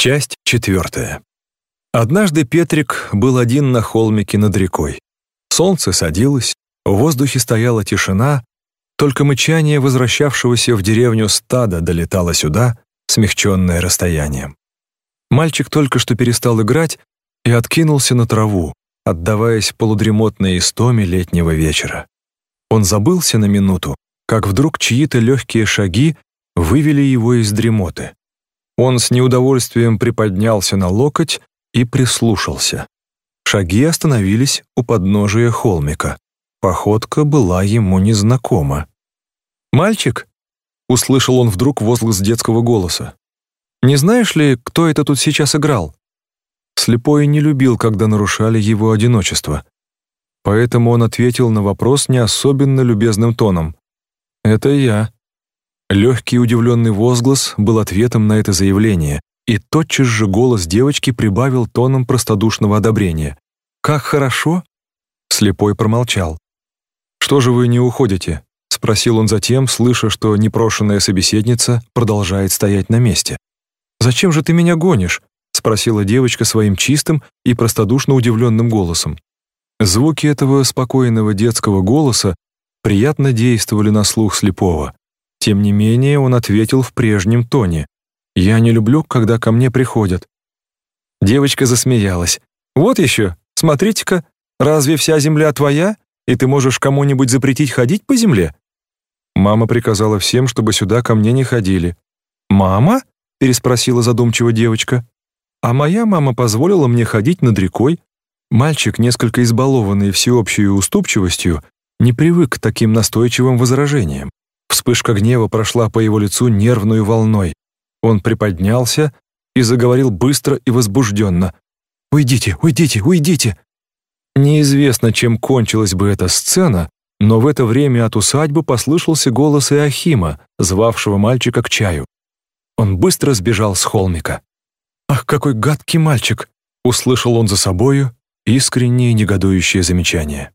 Часть четвертая. Однажды Петрик был один на холмике над рекой. Солнце садилось, в воздухе стояла тишина, только мычание возвращавшегося в деревню стада долетало сюда, смягченное расстоянием. Мальчик только что перестал играть и откинулся на траву, отдаваясь полудремотной истоме летнего вечера. Он забылся на минуту, как вдруг чьи-то легкие шаги вывели его из дремоты. Он с неудовольствием приподнялся на локоть и прислушался. Шаги остановились у подножия холмика. Походка была ему незнакома. «Мальчик?» — услышал он вдруг возглас детского голоса. «Не знаешь ли, кто это тут сейчас играл?» Слепой не любил, когда нарушали его одиночество. Поэтому он ответил на вопрос не особенно любезным тоном. «Это я». Легкий удивленный возглас был ответом на это заявление, и тотчас же голос девочки прибавил тоном простодушного одобрения. «Как хорошо!» Слепой промолчал. «Что же вы не уходите?» — спросил он затем, слыша, что непрошенная собеседница продолжает стоять на месте. «Зачем же ты меня гонишь?» — спросила девочка своим чистым и простодушно удивленным голосом. Звуки этого спокойного детского голоса приятно действовали на слух слепого. Тем не менее он ответил в прежнем тоне. «Я не люблю, когда ко мне приходят». Девочка засмеялась. «Вот еще, смотрите-ка, разве вся земля твоя, и ты можешь кому-нибудь запретить ходить по земле?» Мама приказала всем, чтобы сюда ко мне не ходили. «Мама?» — переспросила задумчиво девочка. «А моя мама позволила мне ходить над рекой». Мальчик, несколько избалованный всеобщей уступчивостью, не привык к таким настойчивым возражениям. Вспышка гнева прошла по его лицу нервной волной. Он приподнялся и заговорил быстро и возбужденно. «Уйдите, уйдите, уйдите!» Неизвестно, чем кончилась бы эта сцена, но в это время от усадьбы послышался голос Иохима, звавшего мальчика к чаю. Он быстро сбежал с холмика. «Ах, какой гадкий мальчик!» — услышал он за собою искреннее негодующее замечание.